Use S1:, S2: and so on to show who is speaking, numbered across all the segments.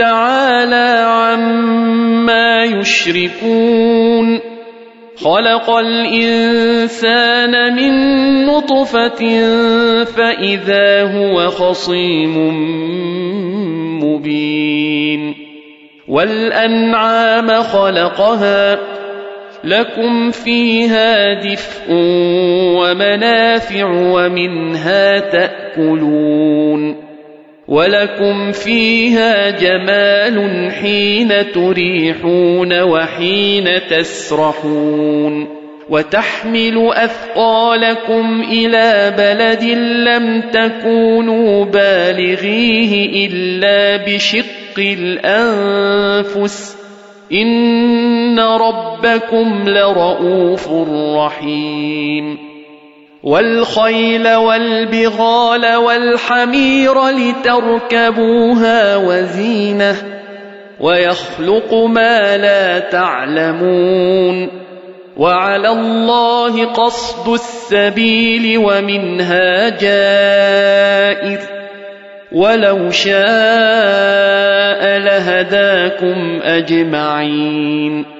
S1: تعالى عما يشركون خلق الانسان من نطفه فاذا هو خصيم مبين والانعام خلقها لكم فيها دفء ومنافع ومنها تاكلون ولكم فيها جمال حين تريحون وحين تسرحون وتحمل اثقالكم الى بلد لم تكونوا بالغيه الا بشق الانفس ان ربكم لرؤوف رحيم والخيل والبغال والحمير لتركبوها وزينه ويخلق ما لا تعلمون وعلى الله قصد السبيل ومنها جائر ولو شاء لهداكم اجمعين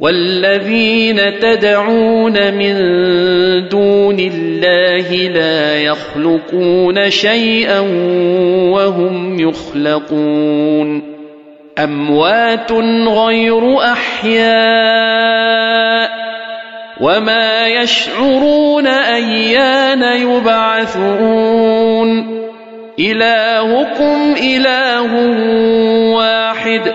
S1: والذين تدعون من دون الله لا يخلقون شيئا وهم يخلقون اموات غير احياء وما يشعرون ايان يبعثون الهكم اله واحد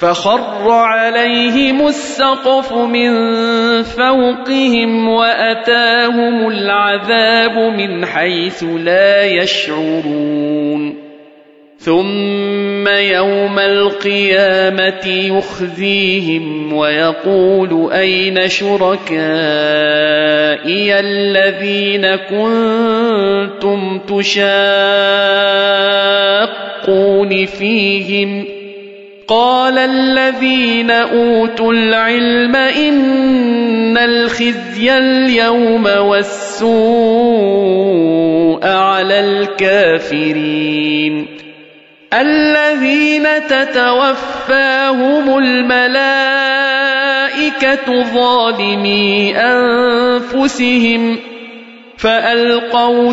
S1: فخر عليهم السقف من فوقهم واتاهم العذاب من حيث لا يشعرون ثم يوم القيامه يخزيهم ويقول اين شركائي الذين كنتم تشاقون فيهم قال الذين اوتوا العلم ان الخزي اليوم والسوء على الكافرين الذين تتوفاهم الملائكه ظالمي انفسهم فالقوا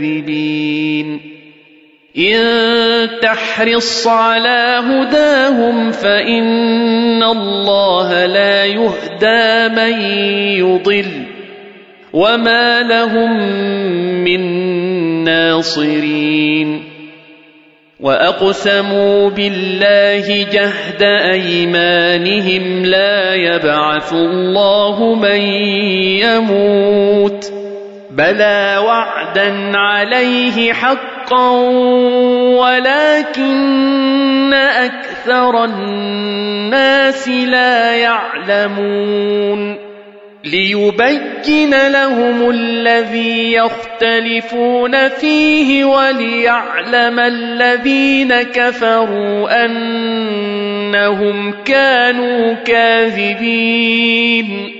S1: الكاذبين إن تحرص على هداهم فإن الله لا يهدى من يضل وما لهم من ناصرين وأقسموا بالله جهد أيمانهم لا يبعث الله من يموت ۖ بلى وعدا عليه حقا ولكن اكثر الناس لا يعلمون ليبين لهم الذي يختلفون فيه وليعلم الذين كفروا انهم كانوا كاذبين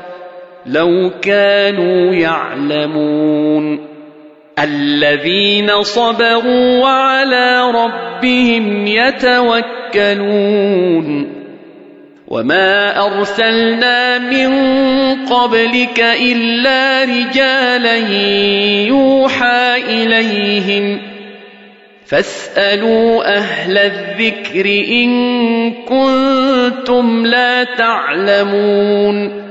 S1: لو كانوا يعلمون الذين صبروا وعلى ربهم يتوكلون وما ارسلنا من قبلك الا رجالا يوحى اليهم فاسالوا اهل الذكر ان كنتم لا تعلمون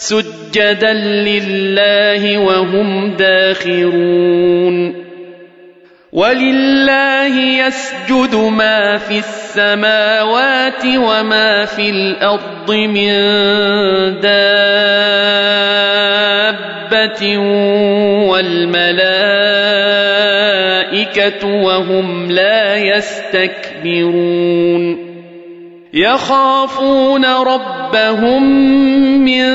S1: سجدا لله وهم داخرون ولله يسجد ما في السماوات وما في الارض من دابه والملائكه وهم لا يستكبرون يخافون ربهم من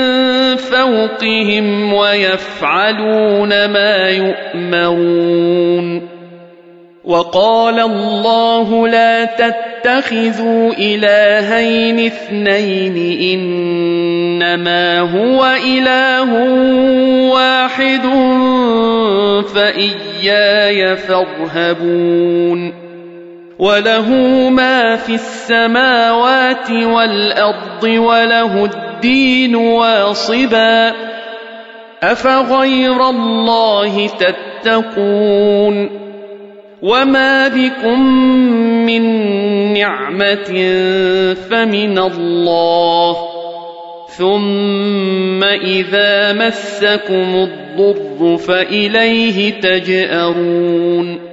S1: فوقهم ويفعلون ما يؤمرون وقال الله لا تتخذوا الهين اثنين انما هو اله واحد فاياي فارهبون وله ما في السماوات والارض وله الدين واصبا افغير الله تتقون وما بكم من نعمه فمن الله ثم اذا مسكم الضر فاليه تجارون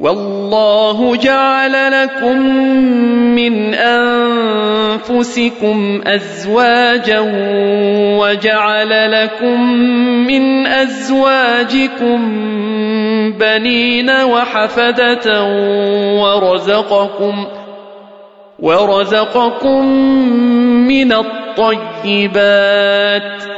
S1: والله جعل لكم من انفسكم ازواجا وجعل لكم من ازواجكم بنين وحفده ورزقكم ورزقكم من الطيبات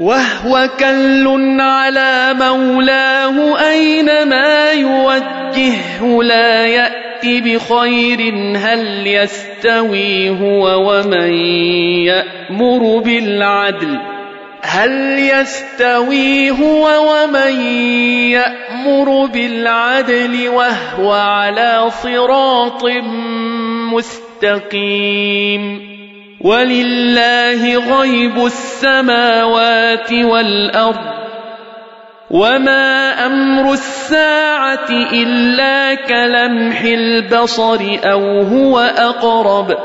S1: وهو كل على مولاه أينما يوجهه لا يأت بخير هل يستوي هو ومن يأمر بالعدل هل يستوي هو ومن يأمر بالعدل وهو على صراط مستقيم ولله غيب السماوات والأرض وما أمر الساعة إلا كلمح البصر أو هو أقرب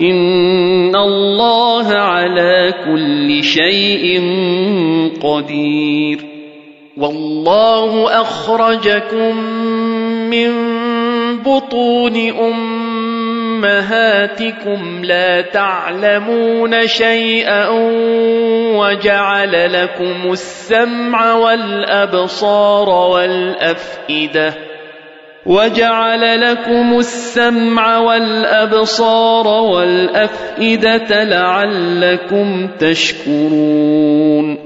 S1: إن الله على كل شيء قدير والله أخرجكم من بطون أم أمهاتكم لا تعلمون شيئا وجعل لكم السمع والأبصار والأفئدة وجعل لكم السمع والأبصار والأفئدة لعلكم تشكرون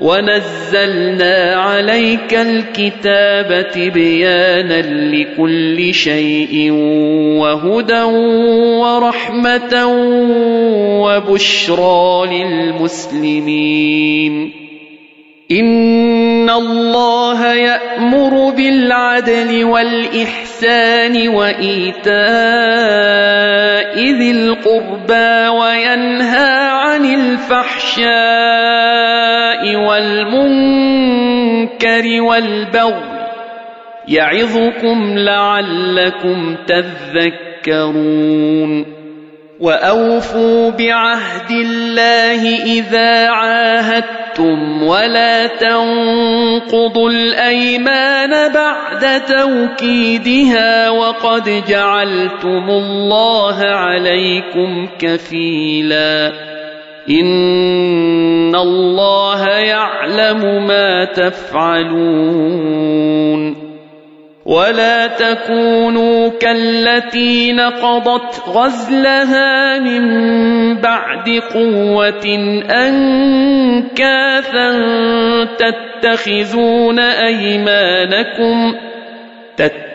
S1: ونزلنا عليك الكتاب تبيانا لكل شيء وهدى ورحمه وبشرى للمسلمين ان الله يامر بالعدل والاحسان وايتاء ذي القربى وينهى عن الفحشاء والمنكر والبغي يعظكم لعلكم تذكرون واوفوا بعهد الله اذا عاهدتم ولا تنقضوا الايمان بعد توكيدها وقد جعلتم الله عليكم كفيلا إِنَّ اللَّهَ يَعْلَمُ مَا تَفْعَلُونَ وَلَا تَكُونُوا كَالَّتِي نَقَضَتْ غَزْلَهَا مِنْ بَعْدِ قُوَّةٍ أَنْكَاثًا تَتَّخِذُونَ أَيْمَانَكُمْ تتخذون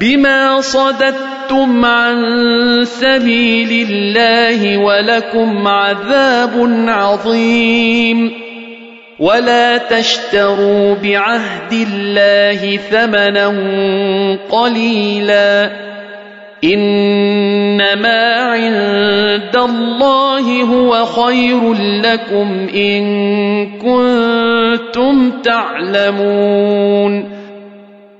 S1: بما صددتم عن سبيل الله ولكم عذاب عظيم ولا تشتروا بعهد الله ثمنا قليلا انما عند الله هو خير لكم ان كنتم تعلمون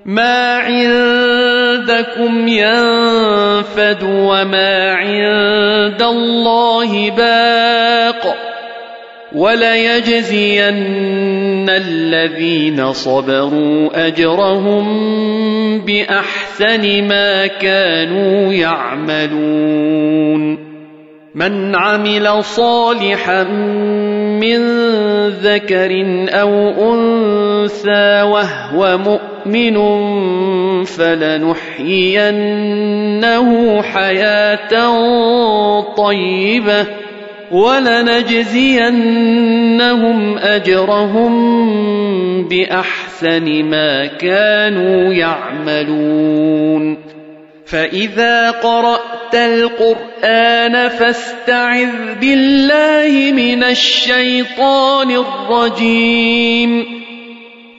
S1: ما عندكم ينفد وما عند الله باق وليجزين الذين صبروا اجرهم باحسن ما كانوا يعملون من عمل صالحا من ذكر او انثى وهو مؤمن مؤمن فلنحيينه حياه طيبه ولنجزينهم اجرهم باحسن ما كانوا يعملون فاذا قرات القران فاستعذ بالله من الشيطان الرجيم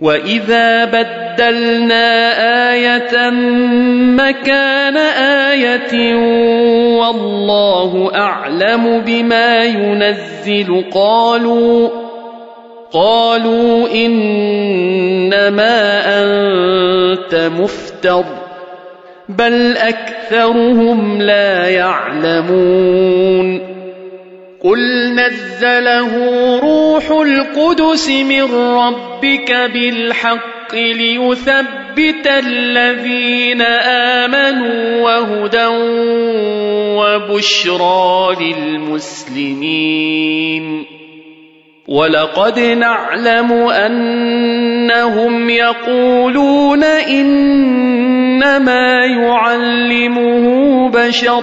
S1: وَإِذَا بَدَّلْنَا آيَةً مَّكَانَ آيَةٍ وَاللَّهُ أَعْلَمُ بِمَا يُنَزِّلُ قَالُوا قَالُوا إِنَّمَا أَنتَ مُفْتَرٍ بَلْ أَكْثَرُهُمْ لَا يَعْلَمُونَ قُلْ نَزَّلَهُ رُوحُ الْقُدُسِ مِن رب ربك بالحق ليثبت الذين آمنوا وهدى وبشرى للمسلمين ولقد نعلم أنهم يقولون إنما يعلمه بشر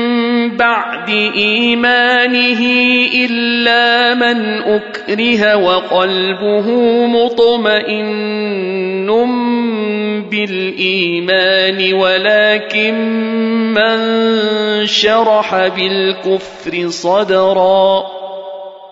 S1: بعد إيمانه إلا من أكره وقلبه مطمئن بالإيمان ولكن من شرح بالكفر صدراً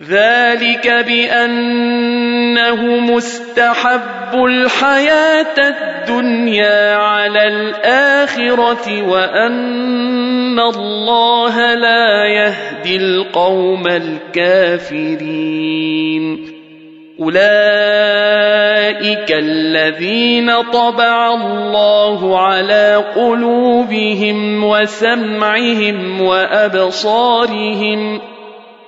S1: ذلك بانهم استحبوا الحياه الدنيا على الاخره وان الله لا يهدي القوم الكافرين اولئك الذين طبع الله على قلوبهم وسمعهم وابصارهم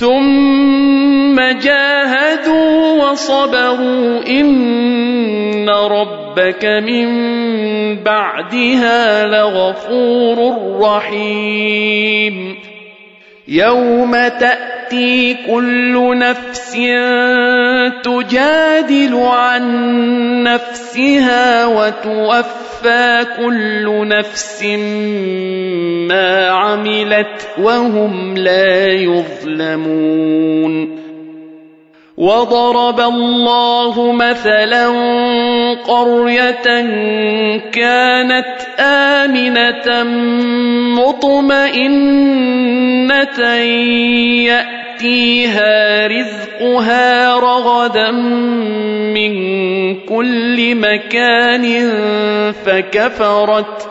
S1: ثم جاهدوا وصبروا ان ربك من بعدها لغفور رحيم يوم تاتي كل نفس تجادل عن نفسها وتوفى توفى كل نفس ما عملت وهم لا يظلمون وضرب الله مثلا قريه كانت امنه مطمئنه يأتي فيها رزقها رغدا من كل مكان فكفرت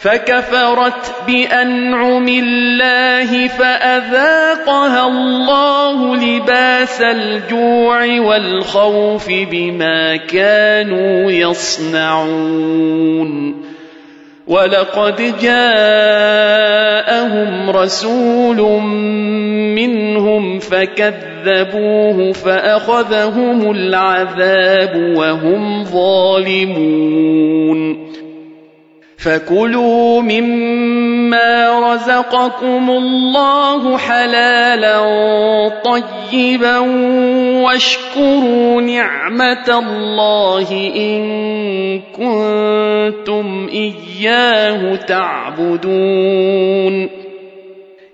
S1: فكفرت بانعم الله فاذاقها الله لباس الجوع والخوف بما كانوا يصنعون ولقد جاءهم رسول منهم فكذبوه فاخذهم العذاب وهم ظالمون فكلوا مما رزقكم الله حلالا طيبا واشكروا نعمه الله ان كنتم اياه تعبدون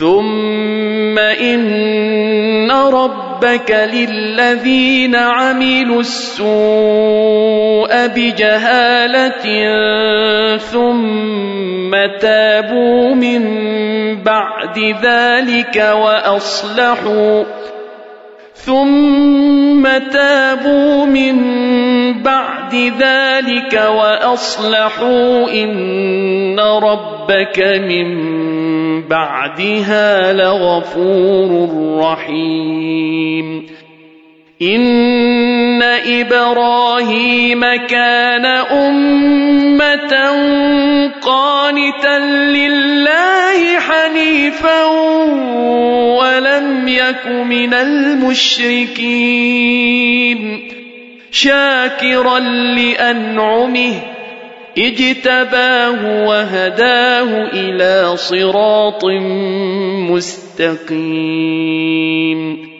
S1: ثم إن ربك للذين عملوا السوء بجهالة ثم تابوا من بعد ذلك وأصلحوا ثم تابوا من بعد ذلك واصلحوا ان ربك من بعدها لغفور رحيم ان ابراهيم كان امه قانتا لله حنيفا ولم يك من المشركين شاكرا لانعمه اجتباه وهداه الى صراط مستقيم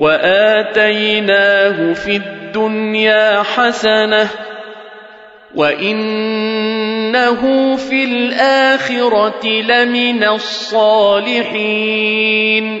S1: واتيناه في الدنيا حسنه وانه في الاخره لمن الصالحين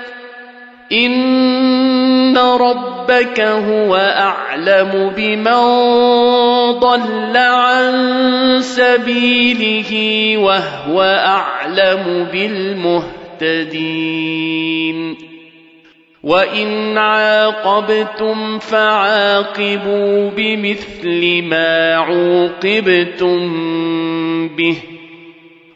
S1: إن ربك هو أعلم بمن ضل عن سبيله وهو أعلم بالمهتدين وإن عاقبتم فعاقبوا بمثل ما عوقبتم به